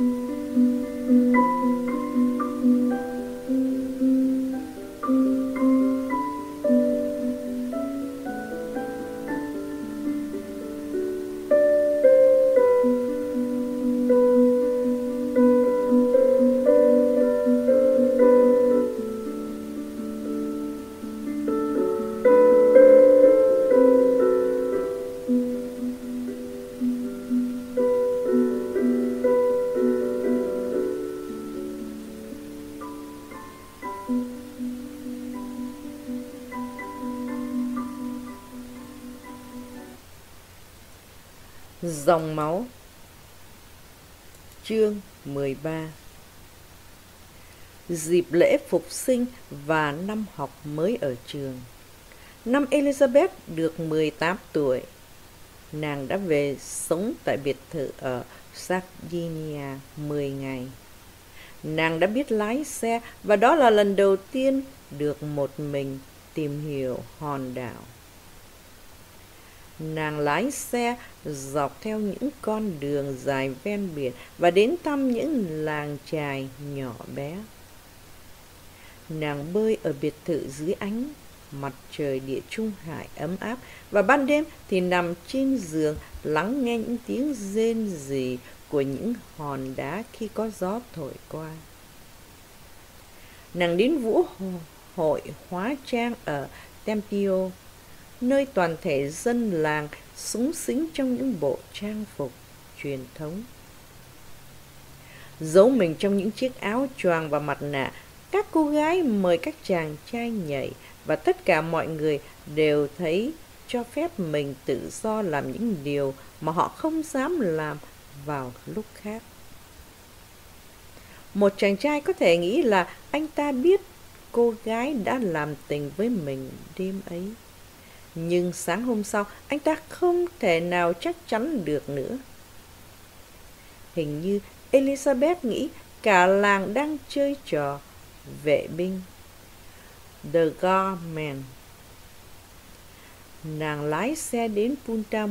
Mm-hmm. Dòng máu. Chương 13 Dịp lễ phục sinh và năm học mới ở trường. Năm Elizabeth được 18 tuổi. Nàng đã về sống tại biệt thự ở Sardinia 10 ngày. Nàng đã biết lái xe và đó là lần đầu tiên được một mình tìm hiểu hòn đảo nàng lái xe dọc theo những con đường dài ven biển và đến thăm những làng trài nhỏ bé. Nàng bơi ở biệt thự dưới ánh mặt trời địa trung hải ấm áp và ban đêm thì nằm trên giường lắng nghe những tiếng rên rỉ của những hòn đá khi có gió thổi qua. Nàng đến vũ hội hóa trang ở tempio nơi toàn thể dân làng súng xính trong những bộ trang phục truyền thống. Giấu mình trong những chiếc áo choàng và mặt nạ, các cô gái mời các chàng trai nhảy và tất cả mọi người đều thấy cho phép mình tự do làm những điều mà họ không dám làm vào lúc khác. Một chàng trai có thể nghĩ là anh ta biết cô gái đã làm tình với mình đêm ấy nhưng sáng hôm sau, anh ta không thể nào chắc chắn được nữa. Hình như elizabeth nghĩ cả làng đang chơi trò vệ binh. The garment nàng lái xe đến punta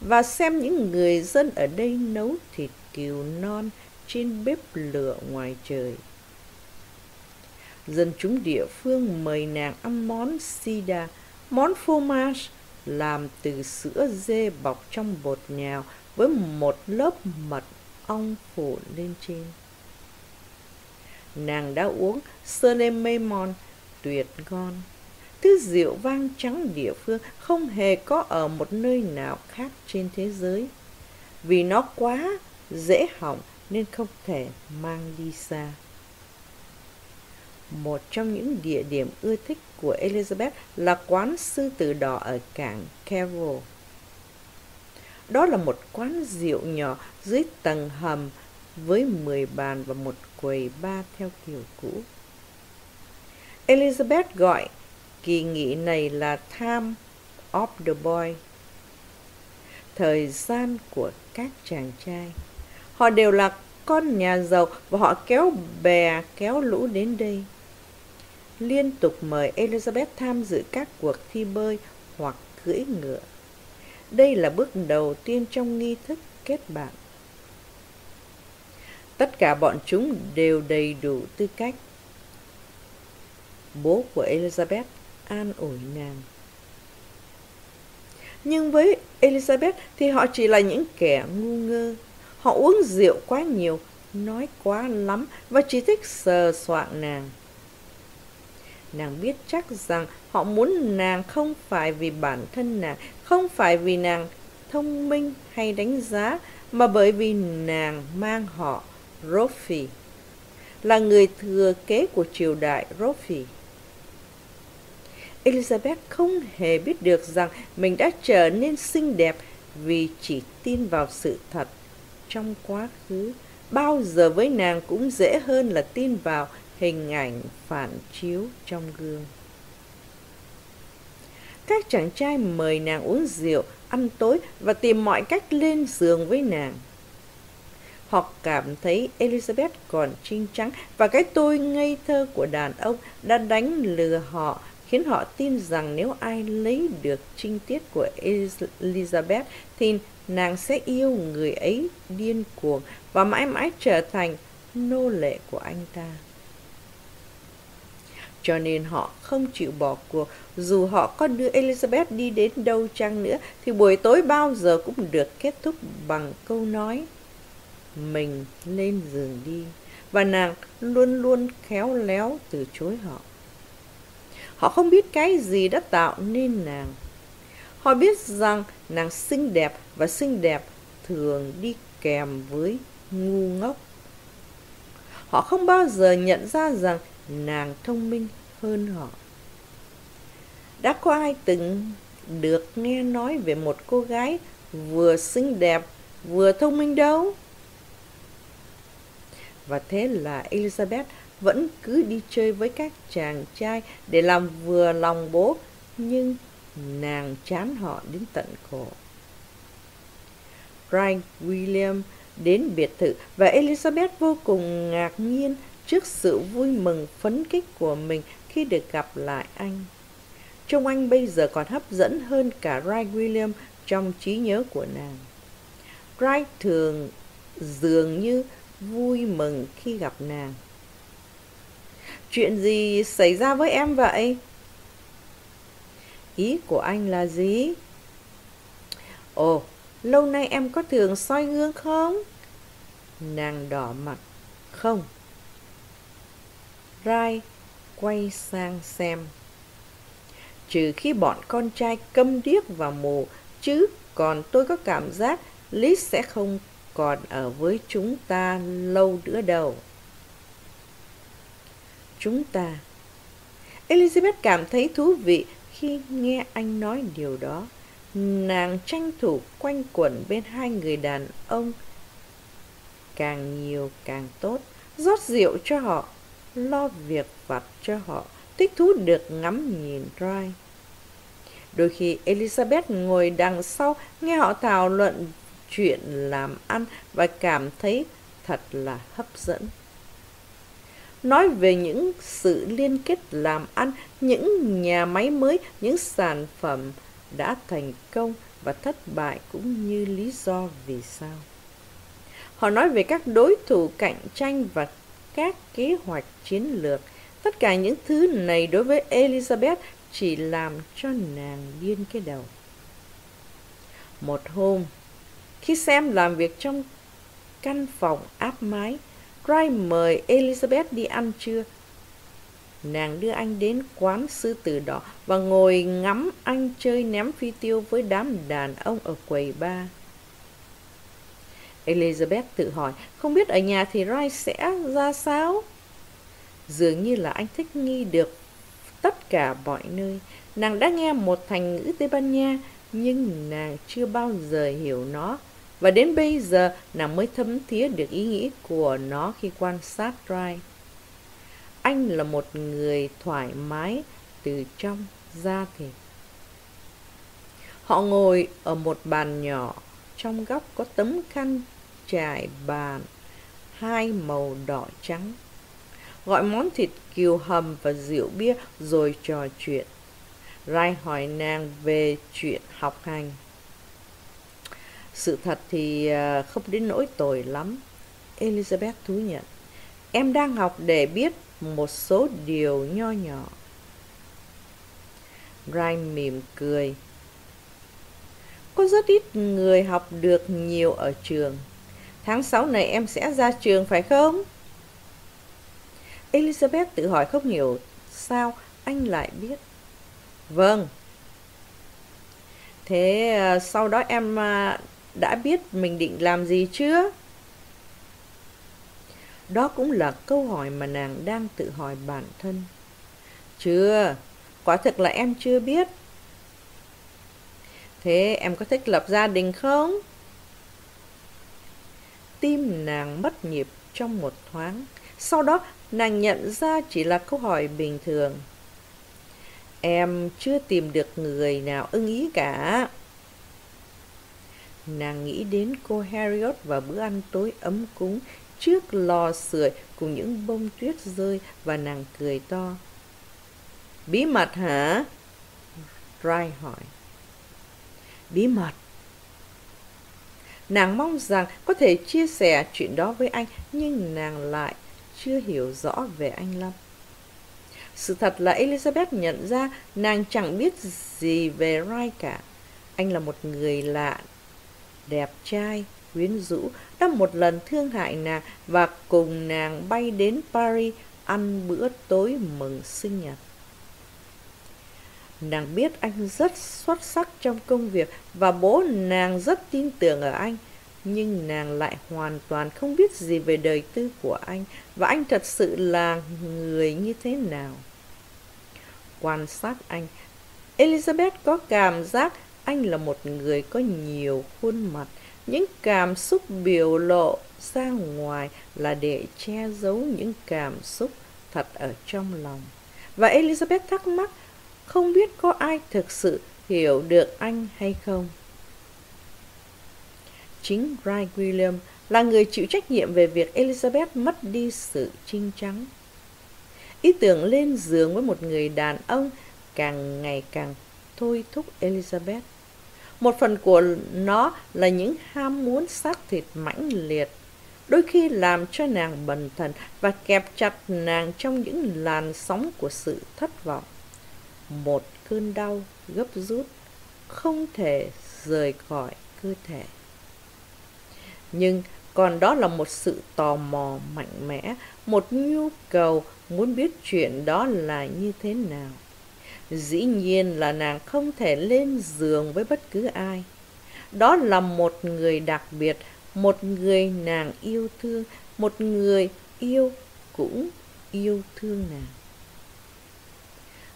và xem những người dân ở đây nấu thịt cừu non trên bếp lửa ngoài trời. Dân chúng địa phương mời nàng ăn món sida Món fromage làm từ sữa dê bọc trong bột nhào với một lớp mật ong phủ lên trên. Nàng đã uống Solememon tuyệt ngon. Thứ rượu vang trắng địa phương không hề có ở một nơi nào khác trên thế giới. Vì nó quá dễ hỏng nên không thể mang đi xa một trong những địa điểm ưa thích của Elizabeth là quán sư tử đỏ ở cảng Carroll. Đó là một quán rượu nhỏ dưới tầng hầm với 10 bàn và một quầy ba theo kiểu cũ. Elizabeth gọi kỳ nghỉ này là Time of the Boy, thời gian của các chàng trai. Họ đều là con nhà giàu và họ kéo bè kéo lũ đến đây liên tục mời Elizabeth tham dự các cuộc thi bơi hoặc cưỡi ngựa. Đây là bước đầu tiên trong nghi thức kết bạn. Tất cả bọn chúng đều đầy đủ tư cách. Bố của Elizabeth an ủi nàng. Nhưng với Elizabeth thì họ chỉ là những kẻ ngu ngơ. Họ uống rượu quá nhiều, nói quá lắm và chỉ thích sờ soạng nàng nàng biết chắc rằng họ muốn nàng không phải vì bản thân nàng, không phải vì nàng thông minh hay đánh giá, mà bởi vì nàng mang họ Rofi là người thừa kế của triều đại Rofi. Elizabeth không hề biết được rằng mình đã trở nên xinh đẹp vì chỉ tin vào sự thật trong quá khứ, bao giờ với nàng cũng dễ hơn là tin vào hình ảnh phản chiếu trong gương. Các chàng trai mời nàng uống rượu, ăn tối và tìm mọi cách lên giường với nàng. Họ cảm thấy elizabeth còn trinh trắng và cái tôi ngây thơ của đàn ông đã đánh lừa họ, khiến họ tin rằng nếu ai lấy được trinh tiết của elizabeth thì nàng sẽ yêu người ấy điên cuồng và mãi mãi trở thành nô lệ của anh ta cho nên họ không chịu bỏ cuộc. Dù họ có đưa elizabeth đi đến đâu chăng nữa, thì buổi tối bao giờ cũng được kết thúc bằng câu nói, mình lên giường đi. Và nàng luôn luôn khéo léo từ chối họ. Họ không biết cái gì đã tạo nên nàng. Họ biết rằng nàng xinh đẹp và xinh đẹp thường đi kèm với ngu ngốc. Họ không bao giờ nhận ra rằng nàng thông minh hơn họ. Đã có ai từng được nghe nói về một cô gái vừa xinh đẹp, vừa thông minh đâu? Và thế là elizabeth vẫn cứ đi chơi với các chàng trai để làm vừa lòng bố, nhưng nàng chán họ đến tận cổ. Brian William đến biệt thự và Elizabeth vô cùng ngạc nhiên trước sự vui mừng phấn khích của mình khi được gặp lại anh. Trông anh bây giờ còn hấp dẫn hơn cả Ray William trong trí nhớ của nàng. Ray thường dường như vui mừng khi gặp nàng. Chuyện gì xảy ra với em vậy? Ý của anh là gì? Ồ, lâu nay em có thường soi gương không? Nàng đỏ mặt. Không. Rai quay sang xem. Trừ khi bọn con trai câm điếc và mù, chứ còn tôi có cảm giác Liz sẽ không còn ở với chúng ta lâu nữa đâu. Chúng ta. Elizabeth cảm thấy thú vị khi nghe anh nói điều đó. Nàng tranh thủ quanh quẩn bên hai người đàn ông. Càng nhiều càng tốt, rót rượu cho họ, lo việc vặt cho họ, thích thú được ngắm nhìn Rai. Đôi khi Elizabeth ngồi đằng sau nghe họ thảo luận chuyện làm ăn và cảm thấy thật là hấp dẫn. Nói về những sự liên kết làm ăn, những nhà máy mới, những sản phẩm đã thành công và thất bại cũng như lý do vì sao. Họ nói về các đối thủ cạnh tranh và các kế hoạch chiến lược. Tất cả những thứ này đối với Elizabeth chỉ làm cho nàng điên cái đầu. Một hôm, khi Sam làm việc trong căn phòng áp mái, Wright mời Elizabeth đi ăn trưa. Nàng đưa anh đến quán sư tử đỏ và ngồi ngắm anh chơi ném phi tiêu với đám đàn ông ở quầy bar. Elizabeth tự hỏi, không biết ở nhà thì Wright sẽ ra sao? Dường như là anh thích nghi được tất cả mọi nơi. Nàng đã nghe một thành ngữ Tây Ban Nha, nhưng nàng chưa bao giờ hiểu nó và đến bây giờ nàng mới thấm thía được ý nghĩ của nó khi quan sát Rai. Anh là một người thoải mái từ trong ra thịt. Họ ngồi ở một bàn nhỏ, trong góc có tấm khăn trải bàn, hai màu đỏ trắng. Gọi món thịt kiều hầm và rượu bia rồi trò chuyện. Rai hỏi nàng về chuyện học hành. Sự thật thì à, không đến nỗi tồi lắm. Elizabeth thú nhận. Em đang học để biết một số điều nho nhỏ. rai mỉm cười. Có rất ít người học được nhiều ở trường. Tháng 6 này em sẽ ra trường phải không? Elizabeth tự hỏi không hiểu sao anh lại biết. Vâng. Thế à, sau đó em à, đã biết mình định làm gì chưa? Đó cũng là câu hỏi mà nàng đang tự hỏi bản thân. Chưa, quả thực là em chưa biết. Thế em có thích lập gia đình không? Tim nàng mất nhịp trong một thoáng. Sau đó, nàng nhận ra chỉ là câu hỏi bình thường. Em chưa tìm được người nào ưng ý cả. Nàng nghĩ đến cô Harriet và bữa ăn tối ấm cúng trước lò sưởi cùng những bông tuyết rơi và nàng cười to. Bí mật hả? Rai hỏi. Bí mật. Nàng mong rằng có thể chia sẻ chuyện đó với anh, nhưng nàng lại chưa hiểu rõ về anh Lâm. Sự thật là Elizabeth nhận ra nàng chẳng biết gì về Rai cả. Anh là một người lạ, đẹp trai, quyến rũ, đã một lần thương hại nàng và cùng nàng bay đến Paris ăn bữa tối mừng sinh nhật. Nàng biết anh rất xuất sắc trong công việc và bố nàng rất tin tưởng ở anh. Nhưng nàng lại hoàn toàn không biết gì về đời tư của anh và anh thật sự là người như thế nào. Quan sát anh, Elizabeth có cảm giác anh là một người có nhiều khuôn mặt, những cảm xúc biểu lộ ra ngoài là để che giấu những cảm xúc thật ở trong lòng. Và Elizabeth thắc mắc không biết có ai thực sự hiểu được anh hay không. Chính Ray William là người chịu trách nhiệm về việc Elizabeth mất đi sự trinh trắng. Ý tưởng lên giường với một người đàn ông càng ngày càng thôi thúc Elizabeth. Một phần của nó là những ham muốn xác thịt mãnh liệt, đôi khi làm cho nàng bần thần và kẹp chặt nàng trong những làn sóng của sự thất vọng một cơn đau gấp rút, không thể rời khỏi cơ thể. Nhưng còn đó là một sự tò mò mạnh mẽ, một nhu cầu muốn biết chuyện đó là như thế nào. Dĩ nhiên là nàng không thể lên giường với bất cứ ai. Đó là một người đặc biệt, một người nàng yêu thương, một người yêu cũng yêu thương nàng.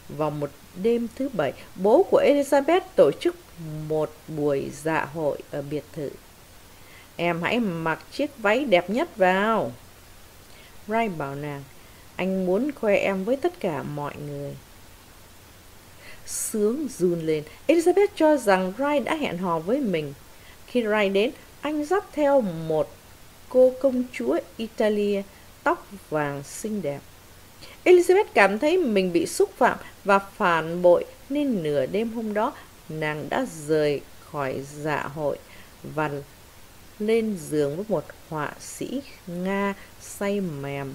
Vào một đêm thứ bảy, bố của Elizabeth tổ chức một buổi dạ hội ở biệt thự. Em hãy mặc chiếc váy đẹp nhất vào. Ray bảo nàng, anh muốn khoe em với tất cả mọi người. Sướng run lên, Elizabeth cho rằng Ray đã hẹn hò với mình. Khi Ray đến, anh dắt theo một cô công chúa Italia, tóc vàng xinh đẹp. Elizabeth cảm thấy mình bị xúc phạm và phản bội nên nửa đêm hôm đó nàng đã rời khỏi dạ hội và lên giường với một họa sĩ Nga say mềm,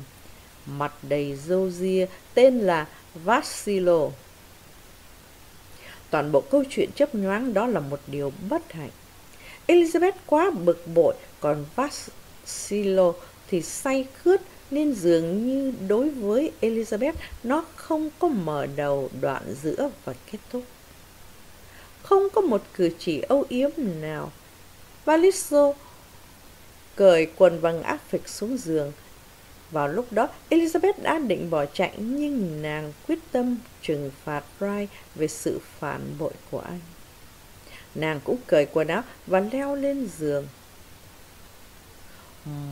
mặt đầy râu ria tên là Vasilo. Toàn bộ câu chuyện chấp nhoáng đó là một điều bất hạnh. Elizabeth quá bực bội, còn Vasilo thì say khướt nên dường như đối với Elizabeth nó không có mở đầu đoạn giữa và kết thúc. Không có một cử chỉ âu yếm nào. Valiso cởi quần bằng áp phịch xuống giường. Vào lúc đó, Elizabeth đã định bỏ chạy nhưng nàng quyết tâm trừng phạt Rai về sự phản bội của anh. Nàng cũng cởi quần áo và leo lên giường.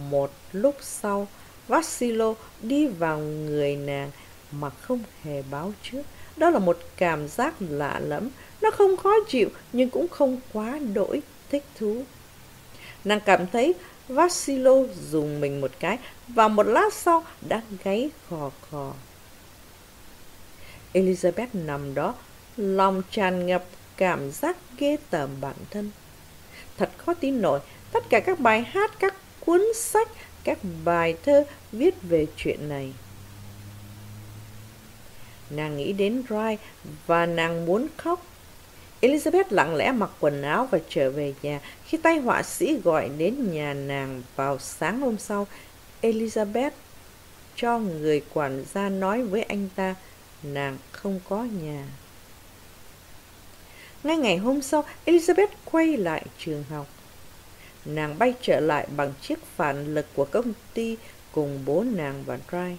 Một lúc sau, Vassilo đi vào người nàng mà không hề báo trước. Đó là một cảm giác lạ lẫm. Nó không khó chịu nhưng cũng không quá đỗi thích thú. Nàng cảm thấy Vassilo dùng mình một cái và một lát sau đã gáy khò khò. Elizabeth nằm đó, lòng tràn ngập cảm giác ghê tởm bản thân. Thật khó tin nổi, tất cả các bài hát, các cuốn sách các bài thơ viết về chuyện này. Nàng nghĩ đến Rai và nàng muốn khóc. Elizabeth lặng lẽ mặc quần áo và trở về nhà. Khi tay họa sĩ gọi đến nhà nàng vào sáng hôm sau, Elizabeth cho người quản gia nói với anh ta nàng không có nhà. Ngay ngày hôm sau, Elizabeth quay lại trường học nàng bay trở lại bằng chiếc phản lực của công ty cùng bố nàng và Dry.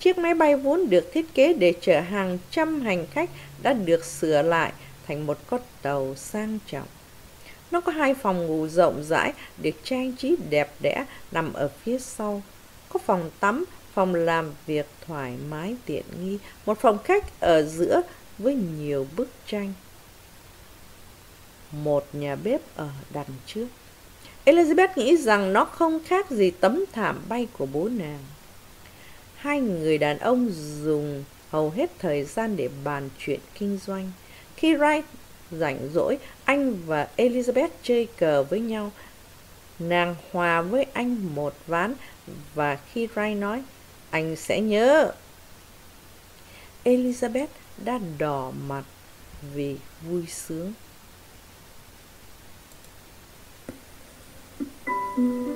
Chiếc máy bay vốn được thiết kế để chở hàng trăm hành khách đã được sửa lại thành một con tàu sang trọng. Nó có hai phòng ngủ rộng rãi được trang trí đẹp đẽ nằm ở phía sau. Có phòng tắm, phòng làm việc thoải mái tiện nghi, một phòng khách ở giữa với nhiều bức tranh. Một nhà bếp ở đằng trước. Elizabeth nghĩ rằng nó không khác gì tấm thảm bay của bố nàng. Hai người đàn ông dùng hầu hết thời gian để bàn chuyện kinh doanh. Khi Wright rảnh rỗi, anh và Elizabeth chơi cờ với nhau. Nàng hòa với anh một ván và khi Ray nói, anh sẽ nhớ. Elizabeth đã đỏ mặt vì vui sướng. Những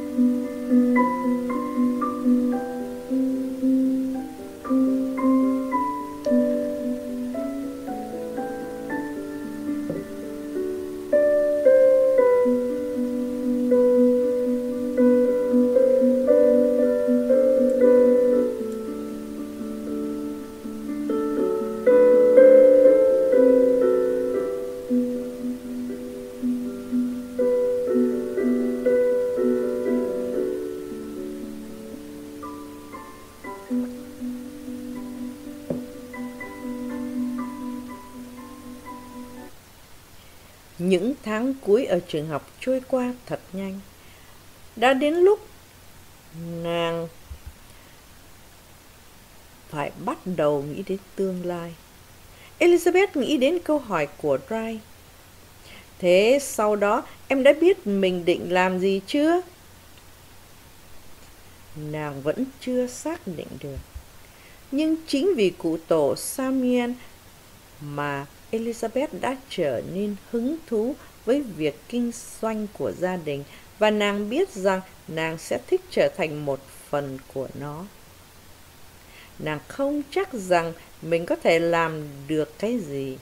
tháng cuối ở trường học trôi qua thật nhanh. Đã đến lúc nàng phải bắt đầu nghĩ đến tương lai. Elizabeth nghĩ đến câu hỏi của Ray. Thế sau đó, em đã biết mình định làm gì chưa? Nàng vẫn chưa xác định được. Nhưng chính vì cụ tổ Samuel mà Elizabeth đã trở nên hứng thú với việc kinh doanh của gia đình và nàng biết rằng nàng sẽ thích trở thành một phần của nó. Nàng không chắc rằng mình có thể làm được cái gì.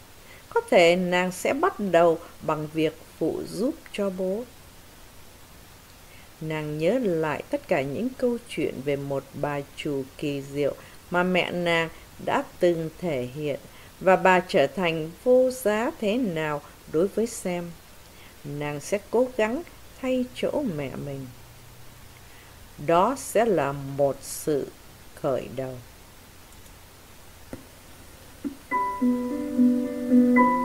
Có thể nàng sẽ bắt đầu bằng việc phụ giúp cho bố. Nàng nhớ lại tất cả những câu chuyện về một bà chủ kỳ diệu mà mẹ nàng đã từng thể hiện và bà trở thành vô giá thế nào đối với xem nàng sẽ cố gắng thay chỗ mẹ mình. Đó sẽ là một sự khởi đầu. thank you